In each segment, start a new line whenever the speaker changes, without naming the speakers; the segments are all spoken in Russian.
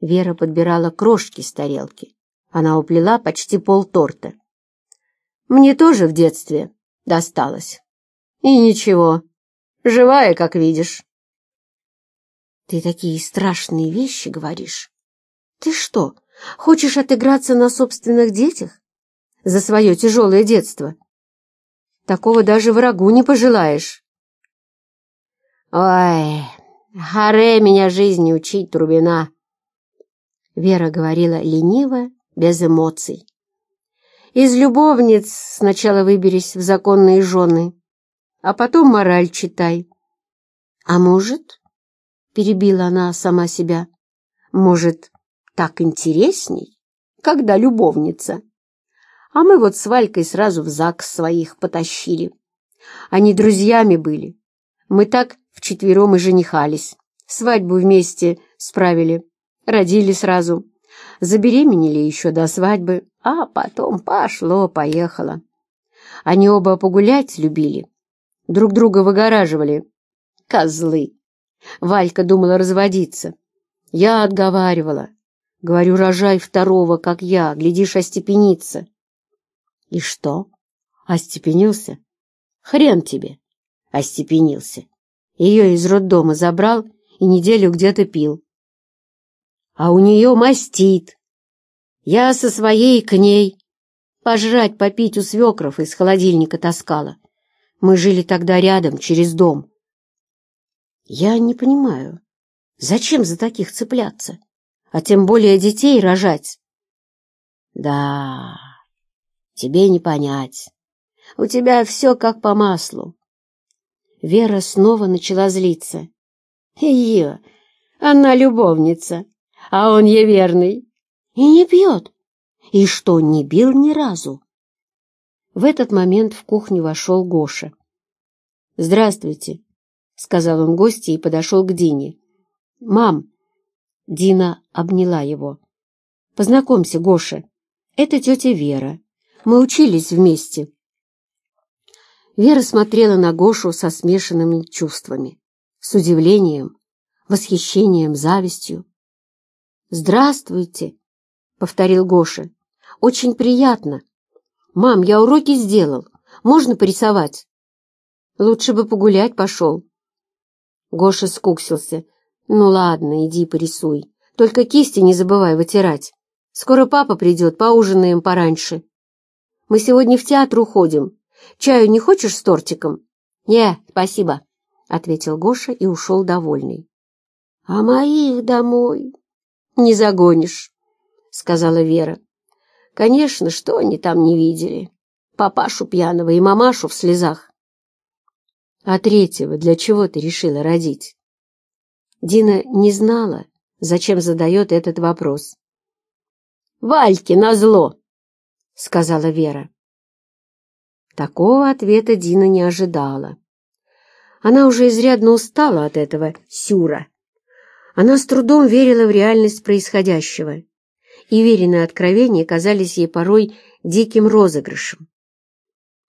Вера подбирала крошки с тарелки. Она уплела почти полторта. «Мне тоже в детстве досталось. И ничего, живая, как видишь». «Ты такие страшные вещи говоришь. Ты что, хочешь отыграться на собственных детях? За свое тяжелое детство? Такого даже врагу не пожелаешь». «Ой, харе меня жизни учить, Трубина!» Вера говорила лениво, без эмоций. «Из любовниц сначала выберись в законные жены, а потом мораль читай». «А может, — перебила она сама себя, — может, так интересней, когда любовница? А мы вот с Валькой сразу в ЗАГС своих потащили. Они друзьями были. Мы так вчетвером и женихались. Свадьбу вместе справили, родили сразу. Забеременели еще до свадьбы, а потом пошло-поехало. Они оба погулять любили, друг друга выгораживали. Козлы! Валька думала разводиться. Я отговаривала. Говорю, рожай второго, как я, глядишь, остепениться. И что? Остепенился? Хрен тебе! Остепенился. Ее из роддома забрал и неделю где-то пил. А у нее мастит. Я со своей к ней. Пожрать, попить у свекров из холодильника таскала. Мы жили тогда рядом, через дом. Я не понимаю, зачем за таких цепляться, а тем более детей рожать? Да, тебе не понять. У тебя все как по маслу. Вера снова начала злиться. Ее, она любовница, а он ей верный. И не пьет. И что, не бил ни разу? В этот момент в кухню вошел Гоша. «Здравствуйте», — сказал он гости и подошел к Дине. «Мам!» — Дина обняла его. «Познакомься, Гоша. Это тетя Вера. Мы учились вместе». Вера смотрела на Гошу со смешанными чувствами, с удивлением, восхищением, завистью. «Здравствуйте», — повторил Гоша. «Очень приятно. Мам, я уроки сделал. Можно порисовать?» «Лучше бы погулять пошел». Гоша скуксился. «Ну ладно, иди порисуй. Только кисти не забывай вытирать. Скоро папа придет, поужинаем пораньше. Мы сегодня в театр уходим. Чаю не хочешь с тортиком?» «Не, спасибо», — ответил Гоша и ушел довольный. «А моих домой не загонишь», — сказала Вера. «Конечно, что они там не видели? Папашу пьяного и мамашу в слезах». «А третьего для чего ты решила родить?» Дина не знала, зачем задает этот вопрос. «Вальке назло!» — сказала Вера. Такого ответа Дина не ожидала. Она уже изрядно устала от этого сюра. Она с трудом верила в реальность происходящего, и веренные откровения казались ей порой диким розыгрышем.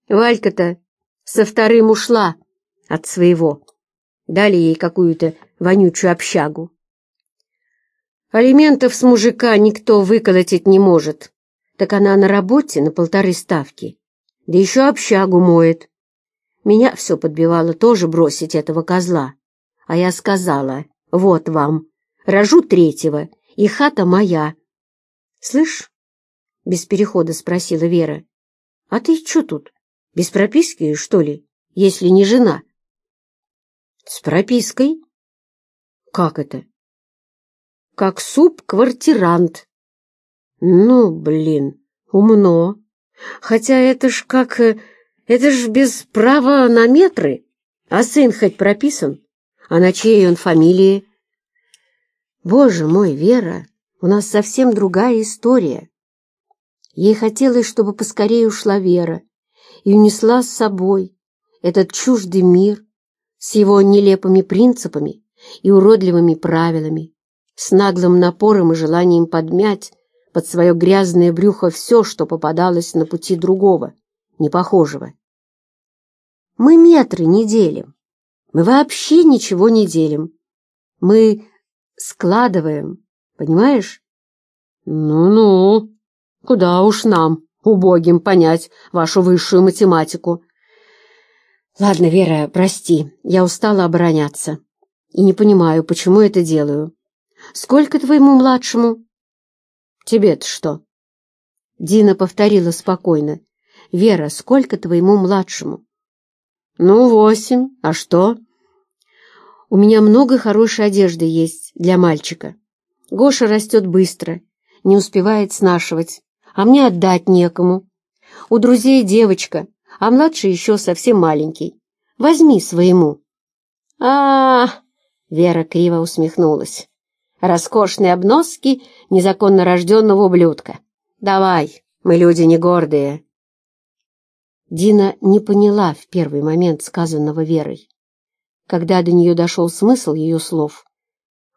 Валька-то со вторым ушла от своего. Дали ей какую-то вонючую общагу. Алиментов с мужика никто выколотить не может, так она на работе на полторы ставки да еще общагу моет. Меня все подбивало тоже бросить этого козла. А я сказала, вот вам, рожу третьего, и хата моя. Слышь, без перехода спросила Вера, а ты что тут, без прописки, что ли, если не жена? С пропиской? Как это? Как суп-квартирант. Ну, блин, умно. Хотя это ж как... Э, это ж без права на метры. А сын хоть прописан? А на чьей он фамилии? Боже мой, Вера, у нас совсем другая история. Ей хотелось, чтобы поскорее ушла Вера и унесла с собой этот чуждый мир с его нелепыми принципами и уродливыми правилами, с наглым напором и желанием подмять под свое грязное брюхо все, что попадалось на пути другого, непохожего. Мы метры не делим. Мы вообще ничего не делим. Мы складываем Понимаешь? Ну-ну, куда уж нам, убогим, понять вашу высшую математику. Ладно, Вера, прости, я устала обороняться. И не понимаю, почему это делаю. Сколько твоему младшему? Тебе-то что? Дина повторила спокойно. Вера, сколько твоему младшему? Ну, восемь. А что? У меня много хорошей одежды есть для мальчика. Гоша растет быстро, не успевает снашивать, а мне отдать некому. У друзей девочка, а младший еще совсем маленький. Возьми своему. а, -а, -а Вера криво усмехнулась. «Роскошные обноски незаконно рожденного ублюдка. Давай, мы люди не гордые». Дина не поняла в первый момент сказанного Верой. Когда до нее дошел смысл ее слов,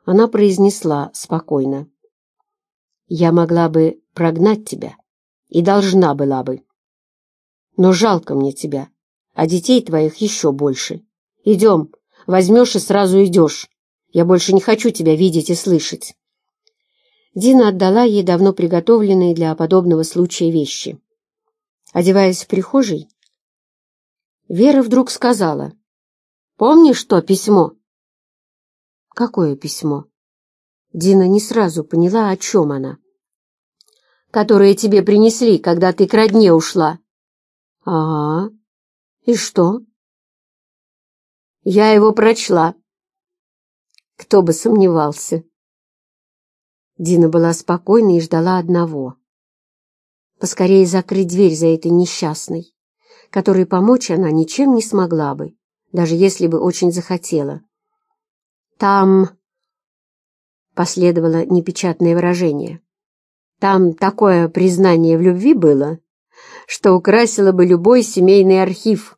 она произнесла спокойно. «Я могла бы прогнать тебя и должна была бы. Но жалко мне тебя, а детей твоих еще больше. Идем, возьмешь и сразу идешь. Я больше не хочу тебя видеть и слышать». Дина отдала ей давно приготовленные для подобного случая вещи. Одеваясь в прихожей, Вера вдруг сказала — Помнишь то письмо?» «Какое письмо?» Дина не сразу поняла, о чем она. «Которое тебе принесли, когда ты к родне ушла». «Ага. И что?» «Я его прочла». Кто бы сомневался. Дина была спокойна и ждала одного. Поскорее закрыть дверь за этой несчастной, которой помочь она ничем не смогла бы даже если бы очень захотела. «Там...» — последовало непечатное выражение. «Там такое признание в любви было, что украсило бы любой семейный архив».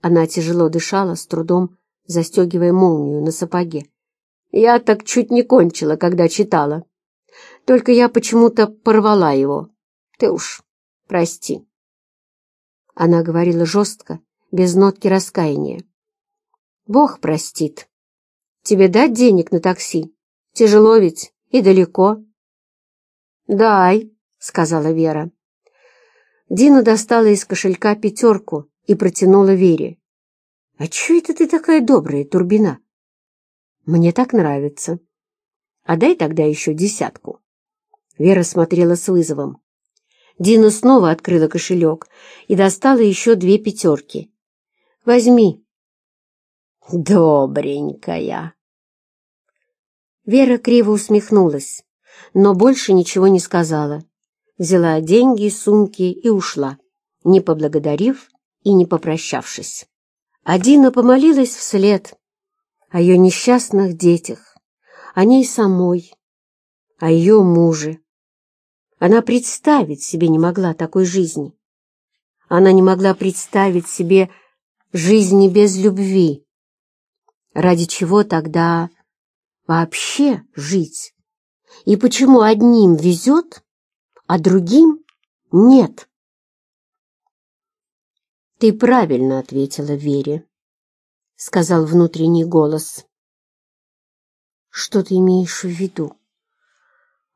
Она тяжело дышала, с трудом застегивая молнию на сапоге. «Я так чуть не кончила, когда читала. Только я почему-то порвала его. Ты уж прости». Она говорила жестко, без нотки раскаяния. «Бог простит. Тебе дать денег на такси? Тяжело ведь и далеко». «Дай», — сказала Вера. Дина достала из кошелька пятерку и протянула Вере. «А чё это ты такая добрая, Турбина?» «Мне так нравится. А дай тогда еще десятку». Вера смотрела с вызовом. Дина снова открыла кошелек и достала еще две пятерки. Возьми. Добренькая. Вера криво усмехнулась, но больше ничего не сказала. Взяла деньги из сумки и ушла, не поблагодарив и не попрощавшись. Адина помолилась вслед о ее несчастных детях, о ней самой, о ее муже. Она представить себе не могла такой жизни. Она не могла представить себе жизни без любви. Ради чего тогда вообще жить? И почему одним везет, а другим нет? «Ты правильно ответила Вере», — сказал внутренний голос. «Что ты имеешь в виду?»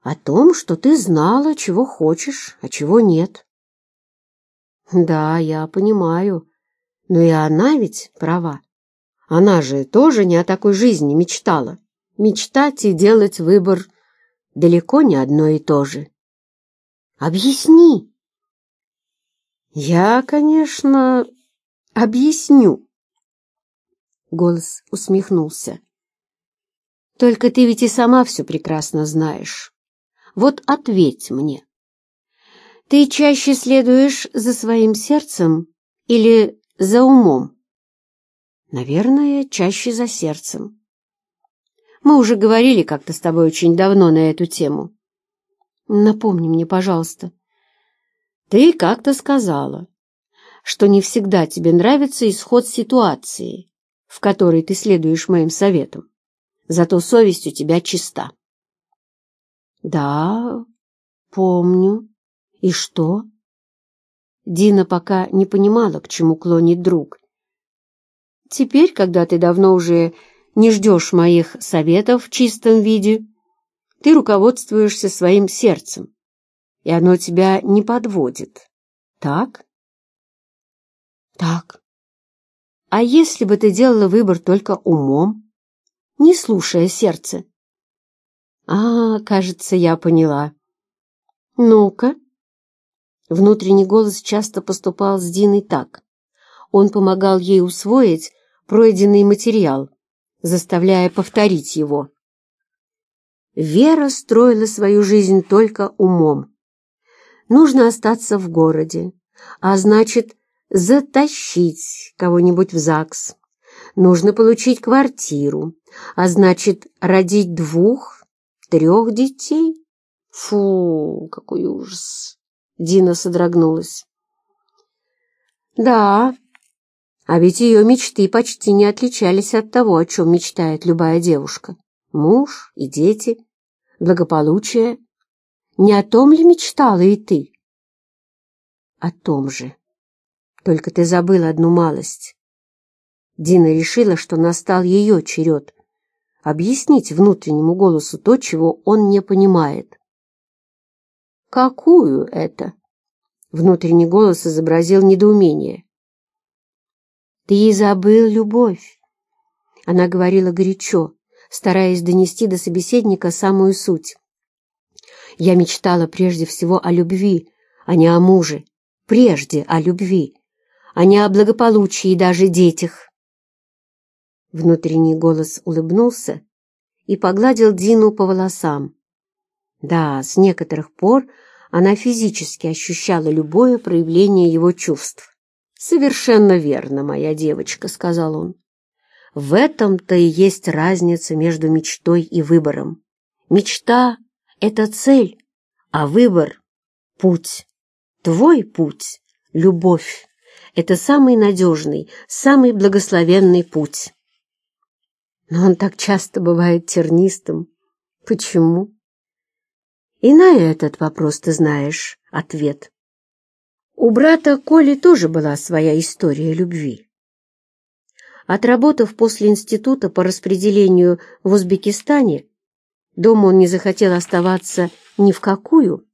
«О том, что ты знала, чего хочешь, а чего нет». «Да, я понимаю», но и она ведь права. Она же тоже не о такой жизни мечтала. Мечтать и делать выбор далеко не одно и то же. Объясни. Я, конечно, объясню. Голос усмехнулся. Только ты ведь и сама все прекрасно знаешь. Вот ответь мне. Ты чаще следуешь за своим сердцем или за умом? Наверное, чаще за сердцем. Мы уже говорили как-то с тобой очень давно на эту тему. Напомни мне, пожалуйста. Ты как-то сказала, что не всегда тебе нравится исход ситуации, в которой ты следуешь моим советам. Зато совесть у тебя чиста. Да, помню. И что? Дина пока не понимала, к чему клонит друг. «Теперь, когда ты давно уже не ждешь моих советов в чистом виде, Ты руководствуешься своим сердцем, и оно тебя не подводит. Так? Так. А если бы ты делала выбор только умом, не слушая сердце? А, кажется, я поняла. Ну-ка. Внутренний голос часто поступал с Диной так. Он помогал ей усвоить пройденный материал, заставляя повторить его. Вера строила свою жизнь только умом. Нужно остаться в городе, а значит, затащить кого-нибудь в ЗАГС. Нужно получить квартиру, а значит, родить двух, трех детей. Фу, какой ужас! Дина содрогнулась. Да, а ведь ее мечты почти не отличались от того, о чем мечтает любая девушка. Муж и дети, благополучие. Не о том ли мечтала и ты? О том же. Только ты забыл одну малость. Дина решила, что настал ее черед объяснить внутреннему голосу то, чего он не понимает. «Какую это?» Внутренний голос изобразил недоумение. «Ты забыл любовь!» Она говорила горячо, стараясь донести до собеседника самую суть. «Я мечтала прежде всего о любви, а не о муже, прежде о любви, а не о благополучии и даже детях». Внутренний голос улыбнулся и погладил Дину по волосам. Да, с некоторых пор она физически ощущала любое проявление его чувств. «Совершенно верно, моя девочка», — сказал он. «В этом-то и есть разница между мечтой и выбором. Мечта — это цель, а выбор — путь. Твой путь — любовь. Это самый надежный, самый благословенный путь». Но он так часто бывает тернистым. Почему? И на этот вопрос ты знаешь ответ. У брата Коли тоже была своя история любви. Отработав после института по распределению в Узбекистане, дома он не захотел оставаться ни в какую,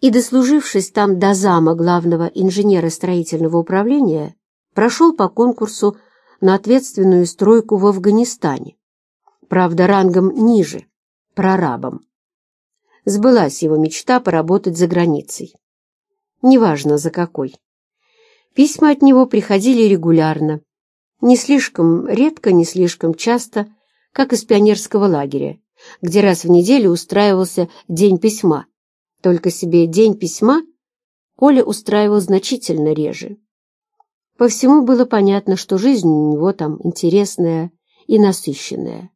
и, дослужившись там до зама главного инженера строительного управления, прошел по конкурсу на ответственную стройку в Афганистане, правда, рангом ниже, прорабом. Сбылась его мечта поработать за границей неважно за какой. Письма от него приходили регулярно, не слишком редко, не слишком часто, как из пионерского лагеря, где раз в неделю устраивался День письма. Только себе День письма Коля устраивал значительно реже. По всему было понятно, что жизнь у него там интересная и насыщенная.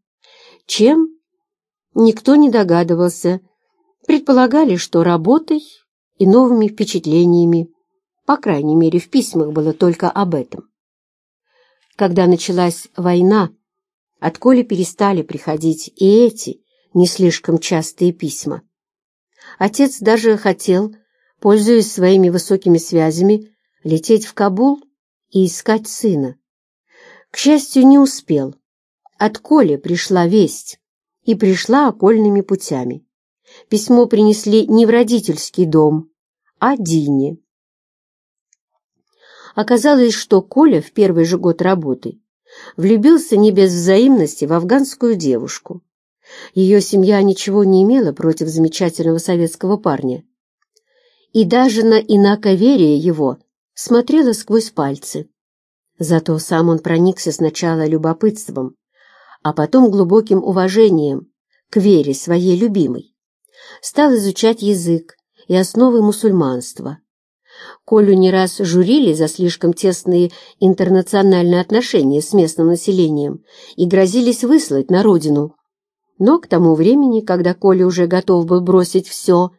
Чем? Никто не догадывался. Предполагали, что работой и новыми впечатлениями. По крайней мере, в письмах было только об этом. Когда началась война, от Коли перестали приходить и эти не слишком частые письма. Отец даже хотел, пользуясь своими высокими связями, лететь в Кабул и искать сына. К счастью, не успел. От Коли пришла весть, и пришла окольными путями. Письмо принесли не в родительский дом, о Дине. Оказалось, что Коля в первый же год работы влюбился не без взаимности в афганскую девушку. Ее семья ничего не имела против замечательного советского парня. И даже на инаковерие его смотрела сквозь пальцы. Зато сам он проникся сначала любопытством, а потом глубоким уважением к вере своей любимой. Стал изучать язык, и основы мусульманства. Колю не раз журили за слишком тесные интернациональные отношения с местным населением и грозились выслать на родину. Но к тому времени, когда Коля уже готов был бросить все,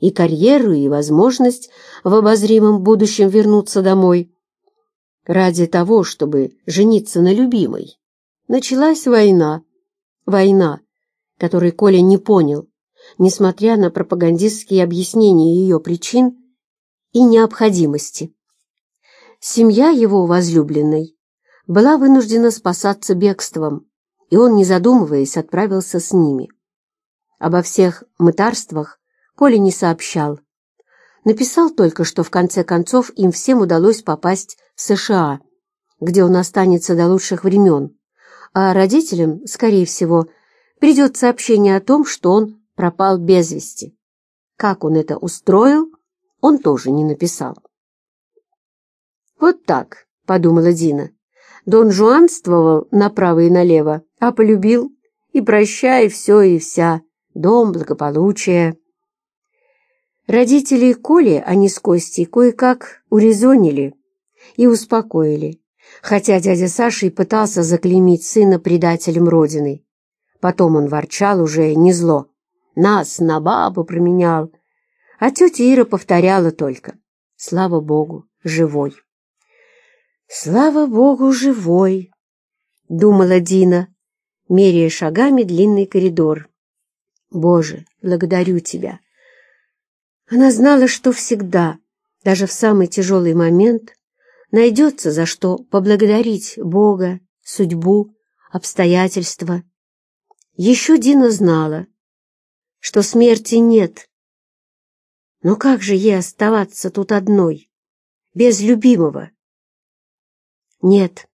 и карьеру, и возможность в обозримом будущем вернуться домой, ради того, чтобы жениться на любимой, началась война. Война, которой Коля не понял, несмотря на пропагандистские объяснения ее причин и необходимости. Семья его возлюбленной была вынуждена спасаться бегством, и он, не задумываясь, отправился с ними. Обо всех мытарствах Коля не сообщал. Написал только, что в конце концов им всем удалось попасть в США, где он останется до лучших времен, а родителям, скорее всего, придет сообщение о том, что он пропал без вести. Как он это устроил, он тоже не написал. «Вот так», — подумала Дина. Дон Жуанствовал направо и налево, а полюбил, и прощай все и вся, дом, благополучие. Родители Коли, они с Костей, кое-как урезонили и успокоили, хотя дядя Саша и пытался заклеймить сына предателем Родины. Потом он ворчал уже не зло. Нас на бабу променял. А тетя Ира повторяла только. Слава Богу, живой. Слава Богу, живой, думала Дина, меряя шагами длинный коридор. Боже, благодарю Тебя. Она знала, что всегда, даже в самый тяжелый момент, найдется за что поблагодарить Бога, судьбу, обстоятельства. Еще Дина знала, что смерти нет. Но как же ей оставаться тут одной, без любимого? Нет.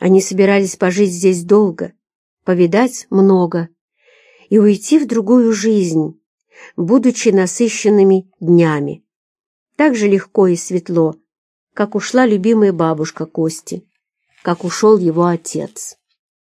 Они собирались пожить здесь долго, повидать много и уйти в другую жизнь, будучи насыщенными днями. Так же легко и светло, как ушла любимая бабушка Кости, как ушел его отец.